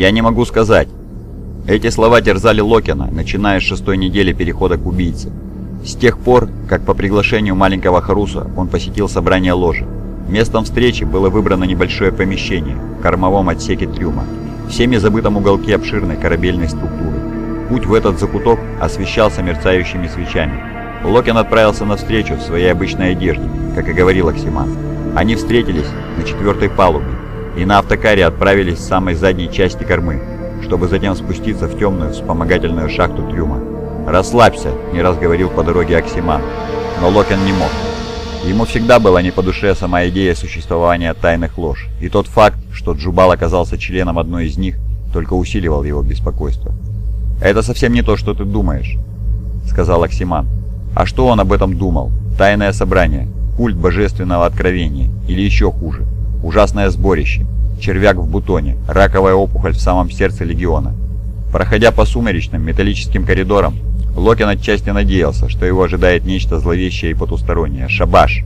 «Я не могу сказать». Эти слова терзали Локина, начиная с шестой недели перехода к убийце. С тех пор, как по приглашению маленького Харуса он посетил собрание ложи. Местом встречи было выбрано небольшое помещение в кормовом отсеке трюма, всеми забытом уголке обширной корабельной структуры. Путь в этот закуток освещался мерцающими свечами. Локин отправился навстречу в своей обычной одежде, как и говорил Оксиман. Они встретились на четвертой палубе и на автокаре отправились с самой задней части кормы, чтобы затем спуститься в темную вспомогательную шахту трюма. «Расслабься», — не раз говорил по дороге Оксиман, но Локин не мог. Ему всегда была не по душе сама идея существования тайных лож, и тот факт, что Джубал оказался членом одной из них, только усиливал его беспокойство. «Это совсем не то, что ты думаешь», — сказал Оксиман. «А что он об этом думал? Тайное собрание, культ божественного откровения или еще хуже, ужасное сборище, червяк в бутоне, раковая опухоль в самом сердце легиона». Проходя по сумеречным металлическим коридорам, Локин отчасти надеялся, что его ожидает нечто зловещее и потустороннее – шабаш.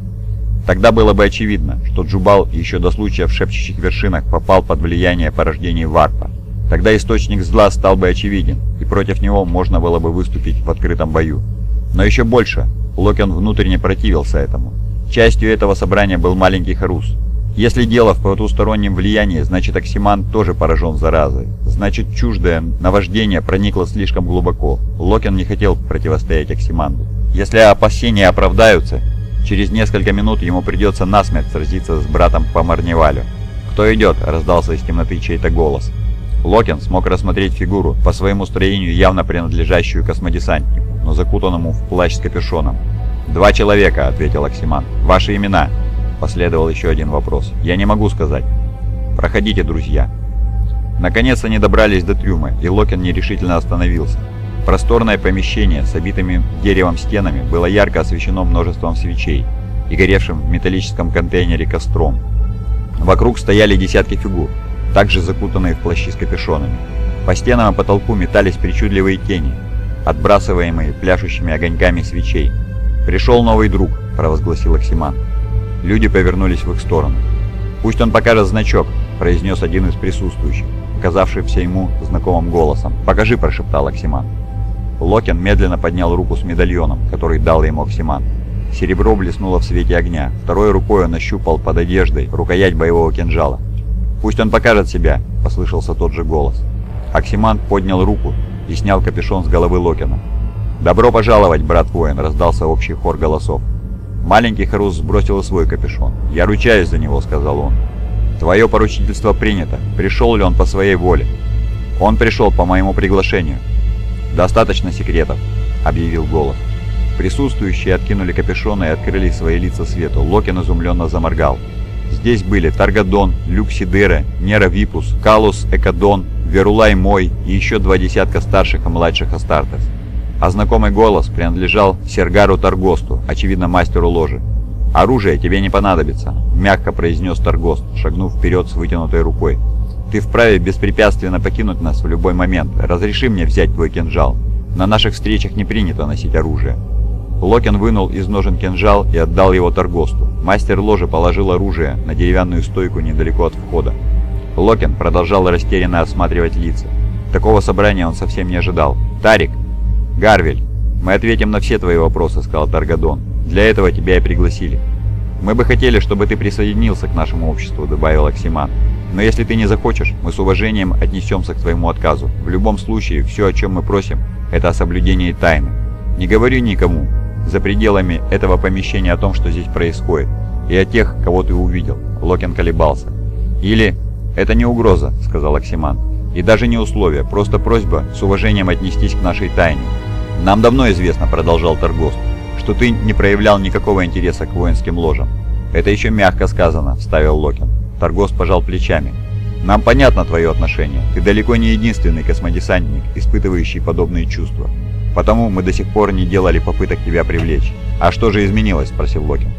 Тогда было бы очевидно, что Джубал еще до случая в шепчущих вершинах попал под влияние порождений Варпа. Тогда источник зла стал бы очевиден, и против него можно было бы выступить в открытом бою. Но еще больше Локин внутренне противился этому. Частью этого собрания был маленький Харус, если дело в потустороннем влиянии, значит Оксиман тоже поражен заразой. Значит чуждое наваждение проникло слишком глубоко. Локин не хотел противостоять Оксиманду. Если опасения оправдаются, через несколько минут ему придется насмерть сразиться с братом по Марневалю. «Кто идет?» – раздался из темноты чей-то голос. Локин смог рассмотреть фигуру, по своему строению явно принадлежащую космодесантнику, но закутанному в плащ с капюшоном. «Два человека», — ответил Оксиман. «Ваши имена?» Последовал еще один вопрос. «Я не могу сказать». «Проходите, друзья». Наконец они добрались до трюма, и Локин нерешительно остановился. Просторное помещение с обитыми деревом стенами было ярко освещено множеством свечей и горевшим в металлическом контейнере костром. Вокруг стояли десятки фигур, также закутанные в плащи с капюшонами. По стенам и потолку метались причудливые тени, отбрасываемые пляшущими огоньками свечей. «Пришел новый друг», — провозгласил Оксиман. Люди повернулись в их сторону. «Пусть он покажет значок», — произнес один из присутствующих, оказавшийся ему знакомым голосом. «Покажи», — прошептал Оксиман. Локин медленно поднял руку с медальоном, который дал ему Оксиман. Серебро блеснуло в свете огня. Второй рукой он ощупал под одеждой рукоять боевого кинжала. «Пусть он покажет себя», — послышался тот же голос. Оксиман поднял руку и снял капюшон с головы Локина. «Добро пожаловать, брат-воин!» — раздался общий хор голосов. Маленький Харус сбросил свой капюшон. «Я ручаюсь за него», — сказал он. «Твое поручительство принято. Пришел ли он по своей воле?» «Он пришел по моему приглашению». «Достаточно секретов», — объявил голос. Присутствующие откинули капюшоны и открыли свои лица свету. Локин изумленно заморгал. Здесь были Таргадон, Люксидера, Нера Випус, Калус Экадон, Верулай Мой и еще два десятка старших и младших Астартес а знакомый голос принадлежал Сергару Таргосту, очевидно мастеру ложи. «Оружие тебе не понадобится», — мягко произнес Таргост, шагнув вперед с вытянутой рукой. «Ты вправе беспрепятственно покинуть нас в любой момент. Разреши мне взять твой кинжал. На наших встречах не принято носить оружие». Локин вынул из ножен кинжал и отдал его Таргосту. Мастер ложи положил оружие на деревянную стойку недалеко от входа. Локин продолжал растерянно осматривать лица. Такого собрания он совсем не ожидал. «Тарик!» «Гарвель, мы ответим на все твои вопросы», — сказал Таргадон. «Для этого тебя и пригласили». «Мы бы хотели, чтобы ты присоединился к нашему обществу», — добавил Оксиман. «Но если ты не захочешь, мы с уважением отнесемся к твоему отказу. В любом случае, все, о чем мы просим, это о соблюдении тайны. Не говори никому за пределами этого помещения о том, что здесь происходит, и о тех, кого ты увидел». Локин колебался. «Или это не угроза», — сказал Оксиман. «И даже не условие, просто просьба с уважением отнестись к нашей тайне. «Нам давно известно», — продолжал Торгост, — «что ты не проявлял никакого интереса к воинским ложам». «Это еще мягко сказано», — вставил Локин. Торгост пожал плечами. «Нам понятно твое отношение. Ты далеко не единственный космодесантник, испытывающий подобные чувства. Потому мы до сих пор не делали попыток тебя привлечь». «А что же изменилось?» — спросил Локин.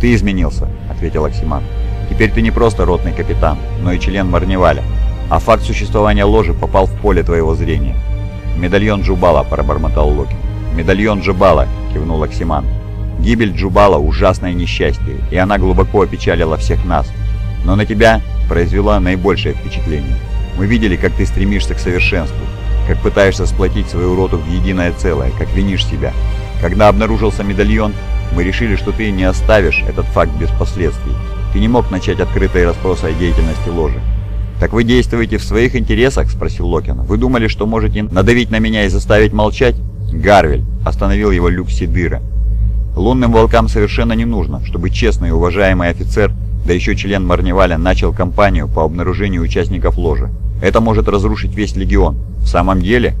«Ты изменился», — ответил Оксиман. «Теперь ты не просто ротный капитан, но и член Марневаля. А факт существования ложи попал в поле твоего зрения. «Медальон Джубала», — пробормотал Локи. «Медальон Джубала», — кивнул Оксиман. «Гибель Джубала — ужасное несчастье, и она глубоко опечалила всех нас. Но на тебя произвела наибольшее впечатление. Мы видели, как ты стремишься к совершенству, как пытаешься сплотить свою роту в единое целое, как винишь себя. Когда обнаружился медальон, мы решили, что ты не оставишь этот факт без последствий. Ты не мог начать открытые расспросы о деятельности ложи. «Так вы действуете в своих интересах?» – спросил Локин. «Вы думали, что можете надавить на меня и заставить молчать?» «Гарвель!» – остановил его Люк Сидыра. «Лунным волкам совершенно не нужно, чтобы честный и уважаемый офицер, да еще член Марневаля, начал кампанию по обнаружению участников ложи. Это может разрушить весь легион. В самом деле?»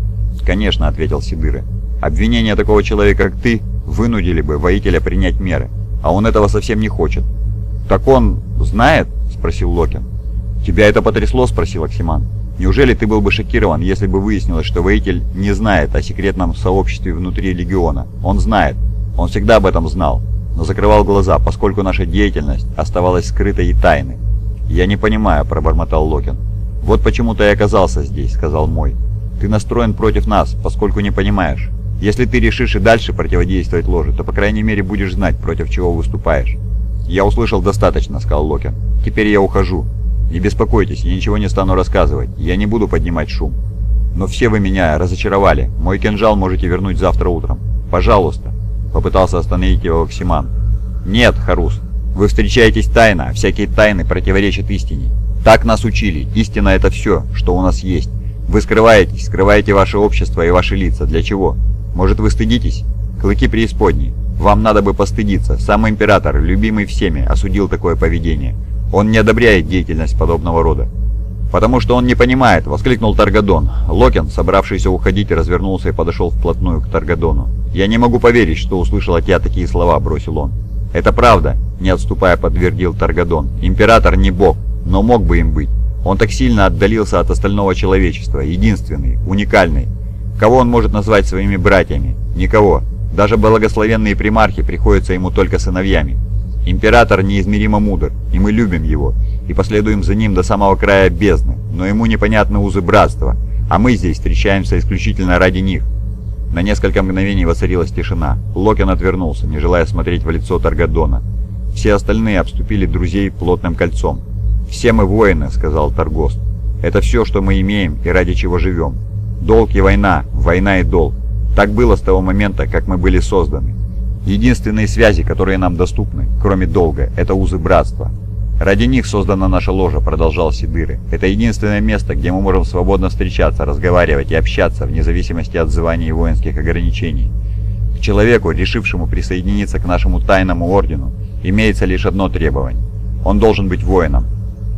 «Конечно», – ответил Сидыра. «Обвинения такого человека, как ты, вынудили бы воителя принять меры, а он этого совсем не хочет». «Так он знает?» – спросил Локин. «Тебя это потрясло?» – спросил Оксиман. «Неужели ты был бы шокирован, если бы выяснилось, что воитель не знает о секретном сообществе внутри Легиона? Он знает. Он всегда об этом знал, но закрывал глаза, поскольку наша деятельность оставалась скрытой и тайной. «Я не понимаю», – пробормотал Локин. «Вот почему ты и оказался здесь», – сказал Мой. «Ты настроен против нас, поскольку не понимаешь. Если ты решишь и дальше противодействовать ложе, то по крайней мере будешь знать, против чего выступаешь». «Я услышал достаточно», — сказал Локин. «Теперь я ухожу. Не беспокойтесь, я ничего не стану рассказывать. Я не буду поднимать шум. Но все вы меня разочаровали. Мой кинжал можете вернуть завтра утром. Пожалуйста. Попытался остановить его Оксиман. Нет, Харус. Вы встречаетесь тайно, а всякие тайны противоречат истине. Так нас учили. Истина это все, что у нас есть. Вы скрываетесь, скрываете ваше общество и ваши лица. Для чего? Может вы стыдитесь? Клыки преисподней. Вам надо бы постыдиться. Сам император, любимый всеми, осудил такое поведение. Он не одобряет деятельность подобного рода. «Потому что он не понимает!» — воскликнул Таргадон. Локин, собравшийся уходить, развернулся и подошел вплотную к Таргадону. «Я не могу поверить, что услышал от тебя такие слова», — бросил он. «Это правда», — не отступая подтвердил Таргадон. «Император не бог, но мог бы им быть. Он так сильно отдалился от остального человечества, единственный, уникальный. Кого он может назвать своими братьями? Никого. Даже благословенные примархи приходятся ему только сыновьями. Император неизмеримо мудр, и мы любим его, и последуем за ним до самого края бездны, но ему непонятны узы братства, а мы здесь встречаемся исключительно ради них. На несколько мгновений воцарилась тишина. Локин отвернулся, не желая смотреть в лицо Таргадона. Все остальные обступили друзей плотным кольцом. «Все мы воины», — сказал Таргост. «Это все, что мы имеем и ради чего живем. Долг и война, война и долг. Так было с того момента, как мы были созданы. Единственные связи, которые нам доступны, кроме долга, это узы братства. Ради них создана наша ложа, продолжал Сидыры. Это единственное место, где мы можем свободно встречаться, разговаривать и общаться, вне зависимости от званий и воинских ограничений. К человеку, решившему присоединиться к нашему тайному ордену, имеется лишь одно требование. Он должен быть воином.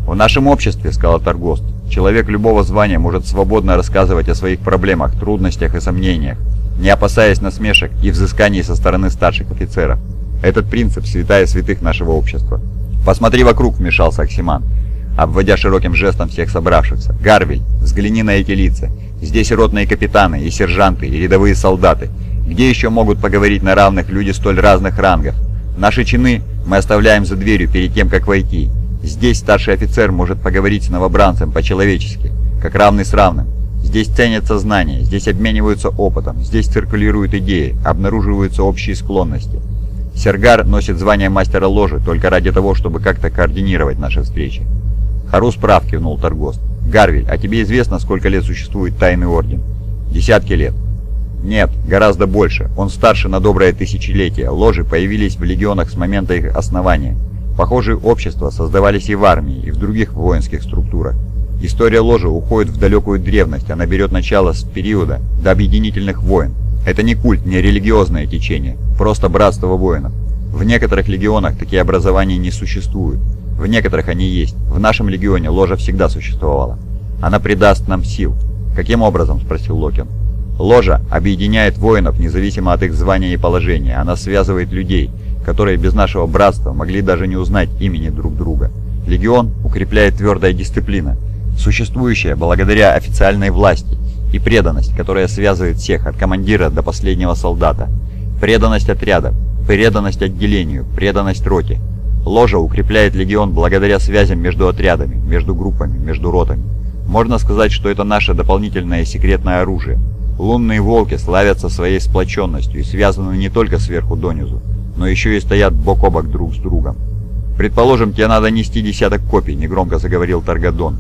В нашем обществе, сказал Торгост, человек любого звания может свободно рассказывать о своих проблемах, трудностях и сомнениях, не опасаясь насмешек и взысканий со стороны старших офицеров. Этот принцип – святая святых нашего общества. «Посмотри вокруг», – вмешался Оксиман, обводя широким жестом всех собравшихся. «Гарвель, взгляни на эти лица. Здесь и ротные капитаны, и сержанты, и рядовые солдаты. Где еще могут поговорить на равных люди столь разных рангов? Наши чины мы оставляем за дверью перед тем, как войти. Здесь старший офицер может поговорить с новобранцем по-человечески, как равный с равным. Здесь ценятся знания, здесь обмениваются опытом, здесь циркулируют идеи, обнаруживаются общие склонности. Сергар носит звание мастера ложи только ради того, чтобы как-то координировать наши встречи. Харус прав, кивнул Торгост. Гарвель, а тебе известно, сколько лет существует Тайный Орден? Десятки лет. Нет, гораздо больше. Он старше на доброе тысячелетие. Ложи появились в легионах с момента их основания. Похожие общества создавались и в армии, и в других воинских структурах. История ложи уходит в далекую древность, она берет начало с периода до объединительных войн. Это не культ, не религиозное течение, просто братство воинов. В некоторых легионах такие образования не существуют, в некоторых они есть. В нашем легионе ложа всегда существовала. Она придаст нам сил. Каким образом? спросил Локин. Ложа объединяет воинов независимо от их звания и положения. Она связывает людей, которые без нашего братства могли даже не узнать имени друг друга. Легион укрепляет твердая дисциплина, существующая благодаря официальной власти, и преданность, которая связывает всех, от командира до последнего солдата. Преданность отряда, преданность отделению, преданность роте. Ложа укрепляет легион благодаря связям между отрядами, между группами, между ротами. Можно сказать, что это наше дополнительное секретное оружие. Лунные волки славятся своей сплоченностью и связаны не только сверху донизу, но еще и стоят бок о бок друг с другом. «Предположим, тебе надо нести десяток копий», — негромко заговорил Таргадон.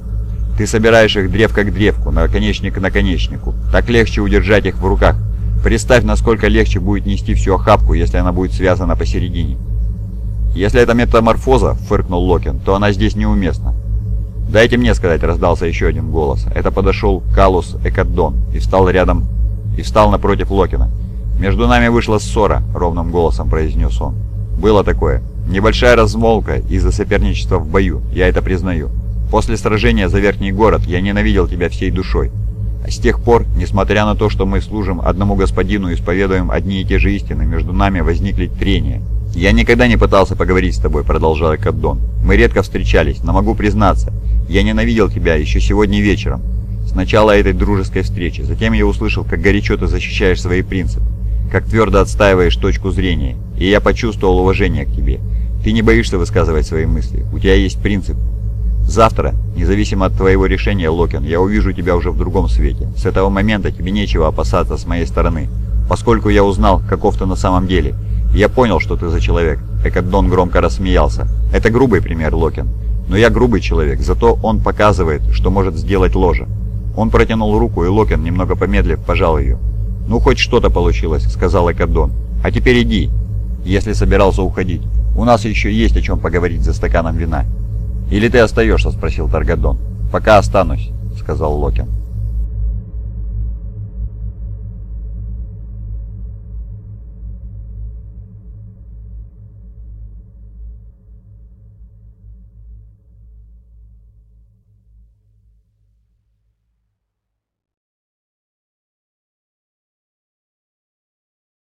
Ты собираешь их древко к древку, наконечник к наконечнику. Так легче удержать их в руках. Представь, насколько легче будет нести всю охапку, если она будет связана посередине. «Если это метаморфоза», — фыркнул Локин, — «то она здесь неуместна». «Дайте мне сказать», — раздался еще один голос. Это подошел Калус Экаддон и встал рядом, и встал напротив Локина. «Между нами вышла ссора», — ровным голосом произнес он. «Было такое. Небольшая размолвка из-за соперничества в бою, я это признаю. После сражения за Верхний город я ненавидел тебя всей душой. А с тех пор, несмотря на то, что мы служим одному господину и исповедуем одни и те же истины, между нами возникли трения. «Я никогда не пытался поговорить с тобой», — продолжал Каддон. «Мы редко встречались, но могу признаться, я ненавидел тебя еще сегодня вечером. Сначала этой дружеской встречи, затем я услышал, как горячо ты защищаешь свои принципы, как твердо отстаиваешь точку зрения, и я почувствовал уважение к тебе. Ты не боишься высказывать свои мысли, у тебя есть принцип. Завтра, независимо от твоего решения, Локин, я увижу тебя уже в другом свете. С этого момента тебе нечего опасаться с моей стороны, поскольку я узнал, каков ты на самом деле, «Я понял, что ты за человек», — Экаддон громко рассмеялся. «Это грубый пример, Локин. Но я грубый человек, зато он показывает, что может сделать ложа». Он протянул руку, и Локин, немного помедлив, пожал ее. «Ну, хоть что-то получилось», — сказал Экаддон. «А теперь иди, если собирался уходить. У нас еще есть о чем поговорить за стаканом вина». «Или ты остаешься?» — спросил Таргадон. «Пока останусь», — сказал Локин.